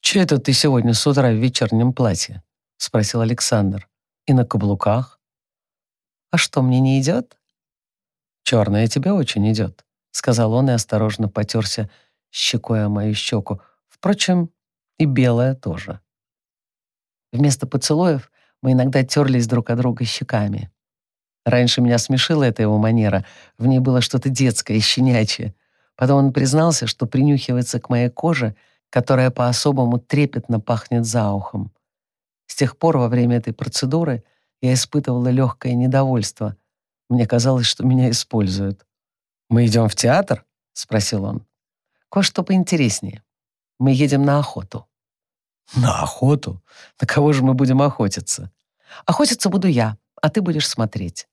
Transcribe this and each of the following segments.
«Че это ты сегодня с утра в вечернем платье?» — спросил Александр. «И на каблуках?» «А что, мне не идет?» «Черное тебе очень идет», — сказал он и осторожно потерся щекой о мою щеку. Впрочем, и белая тоже. Вместо поцелуев мы иногда терлись друг о друга щеками. Раньше меня смешила эта его манера, в ней было что-то детское и щенячье. Потом он признался, что принюхивается к моей коже, которая по-особому трепетно пахнет за ухом. С тех пор во время этой процедуры я испытывала легкое недовольство. Мне казалось, что меня используют. «Мы идем в театр?» — спросил он. «Кое-что поинтереснее. Мы едем на охоту». «На охоту? На кого же мы будем охотиться?» «Охотиться буду я, а ты будешь смотреть».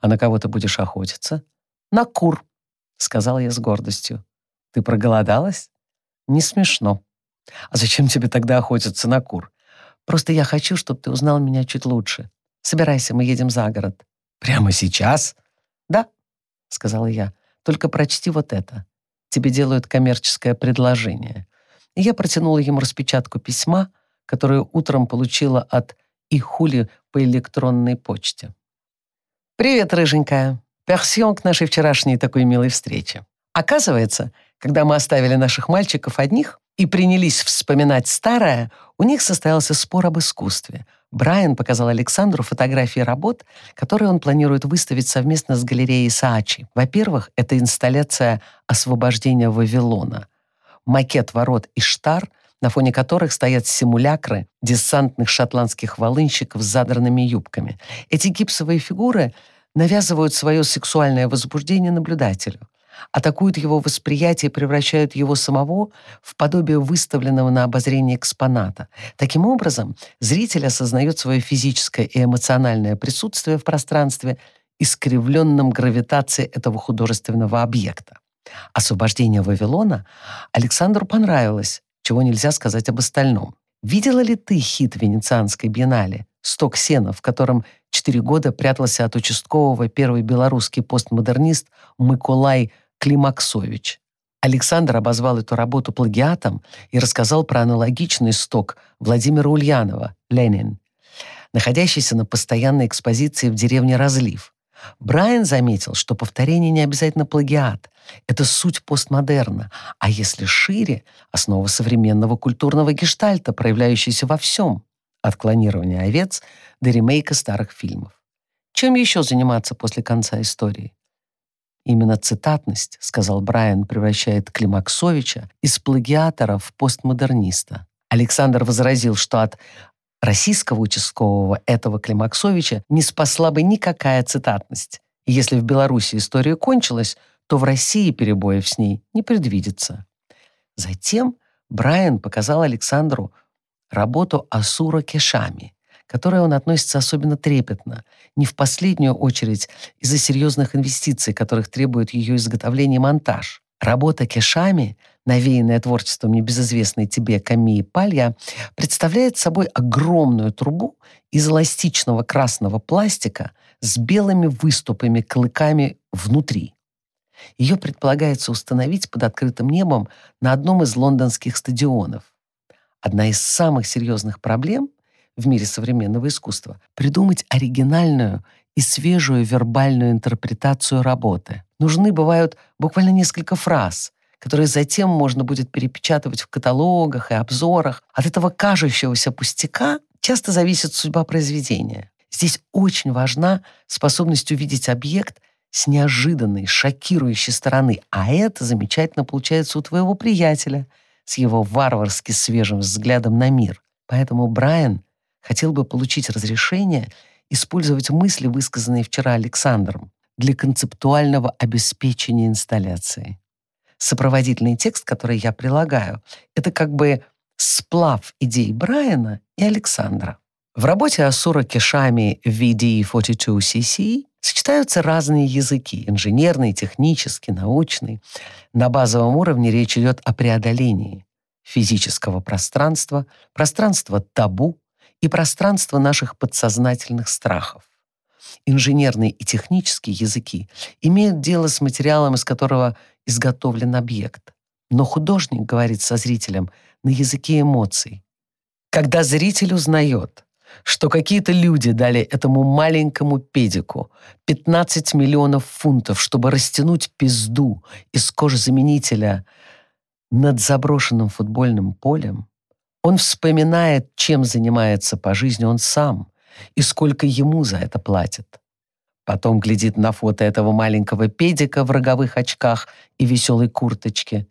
«А на кого ты будешь охотиться?» «На кур», — сказала я с гордостью. «Ты проголодалась?» «Не смешно». «А зачем тебе тогда охотиться на кур?» «Просто я хочу, чтобы ты узнал меня чуть лучше. Собирайся, мы едем за город». «Прямо сейчас?» «Да», — сказала я. «Только прочти вот это. Тебе делают коммерческое предложение». И я протянула ему распечатку письма, которую утром получила от Ихули по электронной почте. «Привет, рыженькая. Персион к нашей вчерашней такой милой встрече. Оказывается, когда мы оставили наших мальчиков одних и принялись вспоминать старое, у них состоялся спор об искусстве. Брайан показал Александру фотографии работ, которые он планирует выставить совместно с галереей Саачи. Во-первых, это инсталляция «Освобождение Вавилона», макет ворот Иштар, на фоне которых стоят симулякры десантных шотландских волынщиков с задранными юбками. Эти гипсовые фигуры навязывают свое сексуальное возбуждение наблюдателю, атакуют его восприятие и превращают его самого в подобие выставленного на обозрение экспоната. Таким образом, зритель осознает свое физическое и эмоциональное присутствие в пространстве, искривленном гравитацией этого художественного объекта. Освобождение Вавилона Александру понравилось, чего нельзя сказать об остальном. Видела ли ты хит Венецианской биеннале «Сток сена», в котором четыре года прятался от участкового первый белорусский постмодернист Миколай Климаксович? Александр обозвал эту работу плагиатом и рассказал про аналогичный сток Владимира Ульянова «Ленин», находящийся на постоянной экспозиции в деревне Разлив. Брайан заметил, что повторение не обязательно плагиат. Это суть постмодерна, а если шире — основа современного культурного гештальта, проявляющаяся во всем, от клонирования овец до ремейка старых фильмов. Чем еще заниматься после конца истории? Именно цитатность, сказал Брайан, превращает Климаксовича из плагиатора в постмодерниста. Александр возразил, что от российского участкового этого Климаксовича не спасла бы никакая цитатность. Если в Беларуси история кончилась, то в России перебоев с ней не предвидится. Затем Брайан показал Александру работу Асура Кешами, которой он относится особенно трепетно, не в последнюю очередь из-за серьезных инвестиций, которых требует ее изготовление и монтаж. Работа Кешами, навеянная творчеством небезызвестной тебе Камии Палья, представляет собой огромную трубу из эластичного красного пластика с белыми выступами, клыками внутри. Ее предполагается установить под открытым небом на одном из лондонских стадионов. Одна из самых серьезных проблем в мире современного искусства — придумать оригинальную и свежую вербальную интерпретацию работы. Нужны бывают буквально несколько фраз, которые затем можно будет перепечатывать в каталогах и обзорах. От этого кажущегося пустяка часто зависит судьба произведения. Здесь очень важна способность увидеть объект с неожиданной, шокирующей стороны, а это замечательно получается у твоего приятеля с его варварски свежим взглядом на мир. Поэтому Брайан хотел бы получить разрешение использовать мысли, высказанные вчера Александром, для концептуального обеспечения инсталляции. Сопроводительный текст, который я прилагаю, это как бы сплав идей Брайана и Александра. В работе Асура Кешами VD42CC сочетаются разные языки – инженерный, технический, научный. На базовом уровне речь идет о преодолении физического пространства, пространства табу и пространства наших подсознательных страхов. Инженерные и технические языки имеют дело с материалом, из которого изготовлен объект. Но художник говорит со зрителем на языке эмоций. Когда зритель узнает, что какие-то люди дали этому маленькому педику 15 миллионов фунтов, чтобы растянуть пизду из кожзаменителя над заброшенным футбольным полем, он вспоминает, чем занимается по жизни он сам и сколько ему за это платят. Потом глядит на фото этого маленького педика в роговых очках и веселой курточке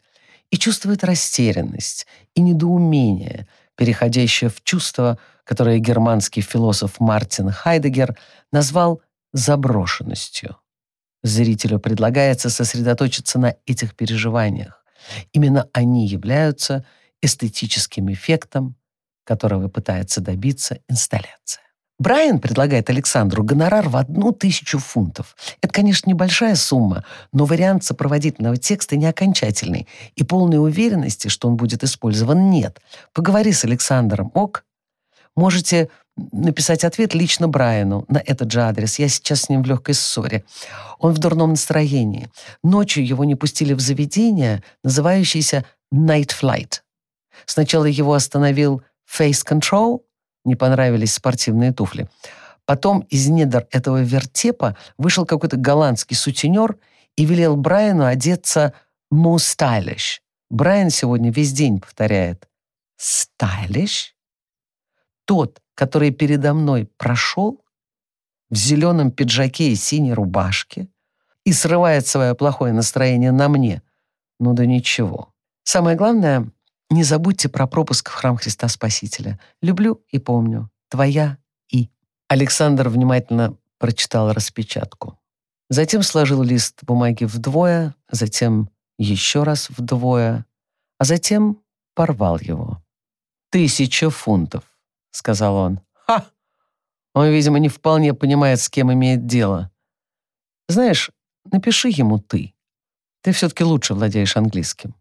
и чувствует растерянность и недоумение, переходящее в чувство, которое германский философ Мартин Хайдегер назвал заброшенностью. Зрителю предлагается сосредоточиться на этих переживаниях. Именно они являются эстетическим эффектом, которого пытается добиться инсталляция. Брайан предлагает Александру гонорар в одну тысячу фунтов. Это, конечно, небольшая сумма, но вариант сопроводительного текста не окончательный, и полной уверенности, что он будет использован, нет. Поговори с Александром, ок? Можете написать ответ лично Брайану на этот же адрес. Я сейчас с ним в легкой ссоре. Он в дурном настроении. Ночью его не пустили в заведение, называющееся Night Flight. Сначала его остановил Face Control, не понравились спортивные туфли. Потом из недр этого вертепа вышел какой-то голландский сутенер и велел Брайану одеться «more stylish». Брайан сегодня весь день повторяет «stylish»? Тот, который передо мной прошел в зеленом пиджаке и синей рубашке и срывает свое плохое настроение на мне. Ну да ничего. Самое главное, не забудьте про пропуск в храм Христа Спасителя. Люблю и помню. Твоя И. Александр внимательно прочитал распечатку. Затем сложил лист бумаги вдвое, затем еще раз вдвое, а затем порвал его. «Тысяча фунтов», — сказал он. «Ха! Он, видимо, не вполне понимает, с кем имеет дело. Знаешь, напиши ему ты. Ты все-таки лучше владеешь английским».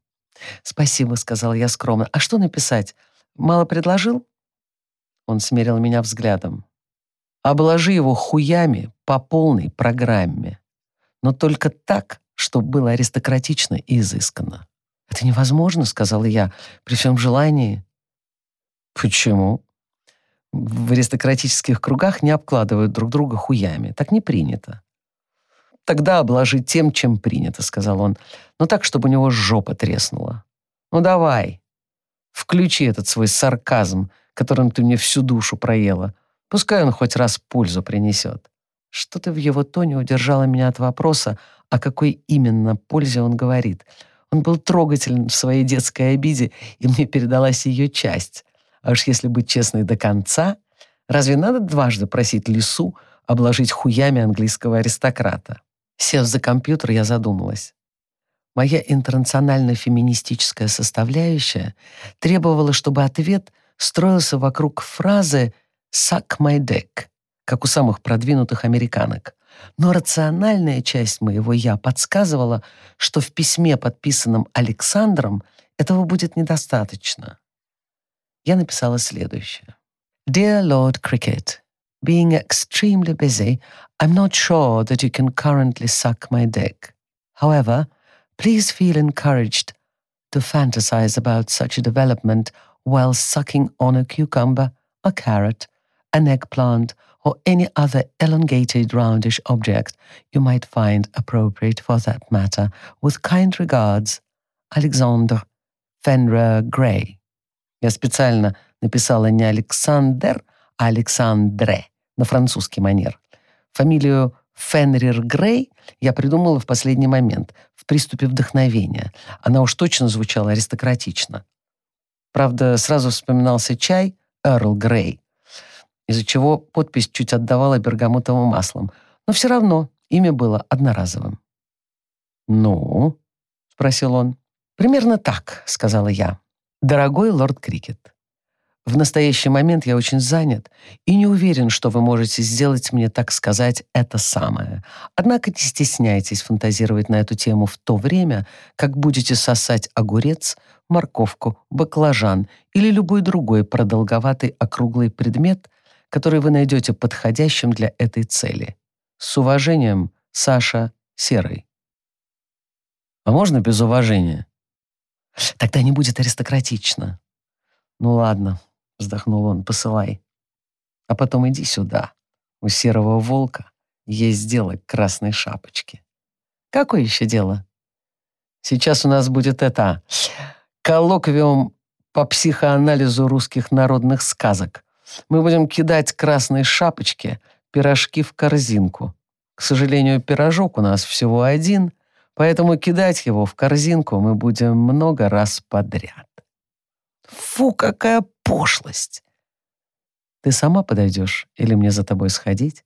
«Спасибо», — сказал я скромно. «А что написать? Мало предложил?» Он смерил меня взглядом. «Обложи его хуями по полной программе. Но только так, чтобы было аристократично и изысканно». «Это невозможно», — сказал я, «при всем желании». «Почему?» В аристократических кругах не обкладывают друг друга хуями. Так не принято. «Тогда обложи тем, чем принято», — сказал он. «Но так, чтобы у него жопа треснула. Ну давай, включи этот свой сарказм, которым ты мне всю душу проела. Пускай он хоть раз пользу принесет». Что-то в его тоне удержало меня от вопроса, о какой именно пользе он говорит. Он был трогателен в своей детской обиде, и мне передалась ее часть. А уж если быть честной до конца, разве надо дважды просить лису обложить хуями английского аристократа? Сев за компьютер, я задумалась. Моя интернационально-феминистическая составляющая требовала, чтобы ответ строился вокруг фразы «suck my dick», как у самых продвинутых американок. Но рациональная часть моего «я» подсказывала, что в письме, подписанном Александром, этого будет недостаточно. Я написала следующее. «Dear Lord Cricket, being extremely busy, I'm not sure that you can currently suck my dick. However, please feel encouraged to fantasize about such a development while sucking on a cucumber, a carrot, an eggplant, or any other elongated roundish object you might find appropriate for that matter. With kind regards, Alexander Fenrer Gray. Я специально написала не Александр, а Александре. На французский манер. Фамилию Фенрир Грей я придумала в последний момент, в приступе вдохновения. Она уж точно звучала аристократично. Правда, сразу вспоминался чай Эрл Грей, из-за чего подпись чуть отдавала бергамутовым маслом. Но все равно имя было одноразовым. «Ну?» — спросил он. «Примерно так», — сказала я. «Дорогой лорд Крикет, в настоящий момент я очень занят и не уверен, что вы можете сделать мне, так сказать, это самое. Однако не стесняйтесь фантазировать на эту тему в то время, как будете сосать огурец, морковку, баклажан или любой другой продолговатый округлый предмет, который вы найдете подходящим для этой цели. С уважением, Саша Серый. А можно без уважения? Тогда не будет аристократично. Ну ладно, вздохнул он, посылай. А потом иди сюда. У серого волка есть дело к красной шапочке. Какое еще дело? Сейчас у нас будет это коллоквиум по психоанализу русских народных сказок. Мы будем кидать красной шапочке пирожки в корзинку. К сожалению, пирожок у нас всего один, поэтому кидать его в корзинку мы будем много раз подряд. Фу, какая пошлость! Ты сама подойдешь или мне за тобой сходить?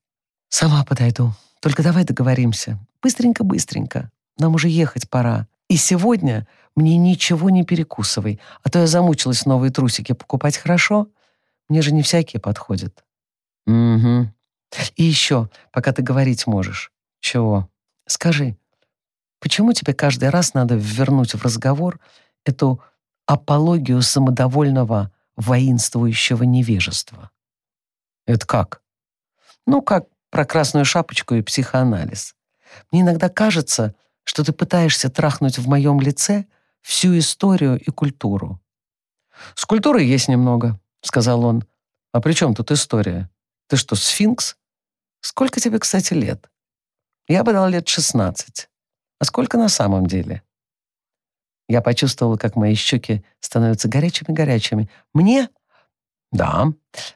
Сама подойду. Только давай договоримся. Быстренько-быстренько. Нам уже ехать пора. И сегодня мне ничего не перекусывай, а то я замучилась новые трусики покупать, хорошо? Мне же не всякие подходят. Угу. И еще, пока ты говорить можешь. Чего? Скажи, почему тебе каждый раз надо вернуть в разговор эту апологию самодовольного воинствующего невежества? Это как? Ну, как про красную шапочку и психоанализ. Мне иногда кажется, что ты пытаешься трахнуть в моем лице всю историю и культуру. «С культурой есть немного», — сказал он. «А при чем тут история? Ты что, сфинкс? Сколько тебе, кстати, лет?» Я бы дал лет 16. А сколько на самом деле? Я почувствовала, как мои щеки становятся горячими-горячими. Мне «Да.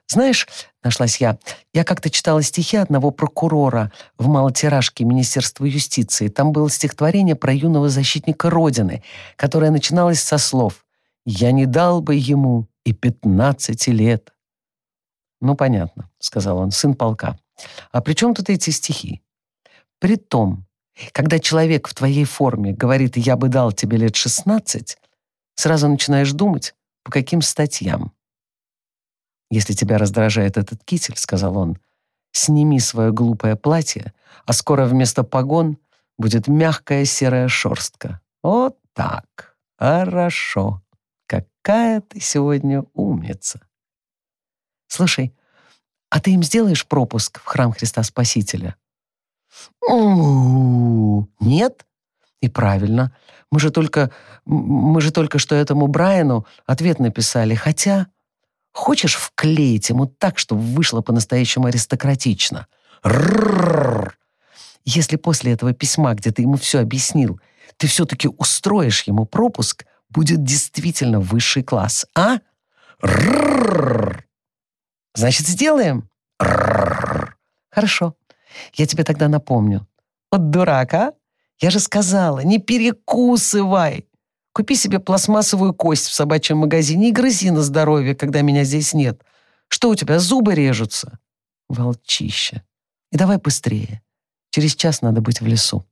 Знаешь, — нашлась я, — я как-то читала стихи одного прокурора в малотиражке Министерства юстиции. Там было стихотворение про юного защитника Родины, которое начиналось со слов «Я не дал бы ему и пятнадцати лет». «Ну, понятно», — сказал он, — «сын полка. А при чем тут эти стихи?» «При том, когда человек в твоей форме говорит «я бы дал тебе лет шестнадцать», сразу начинаешь думать, по каким статьям. «Если тебя раздражает этот китель», — сказал он, «сними свое глупое платье, а скоро вместо погон будет мягкая серая шерстка. Вот так. Хорошо. Какая ты сегодня умница». «Слушай, а ты им сделаешь пропуск в храм Христа Спасителя?» «Нет?» И правильно. Мы же только, мы же только что этому Брайану ответ написали. Хотя Хочешь вклеить ему так, чтобы вышло по-настоящему аристократично? Если после этого письма, где ты ему все объяснил, ты все-таки устроишь ему пропуск, будет действительно высший класс, а? Значит, сделаем? Хорошо. Я тебе тогда напомню. Вот дурак, а? Я же сказала, не перекусывай. Купи себе пластмассовую кость в собачьем магазине и грызи на здоровье, когда меня здесь нет. Что у тебя, зубы режутся? Волчище. И давай быстрее. Через час надо быть в лесу.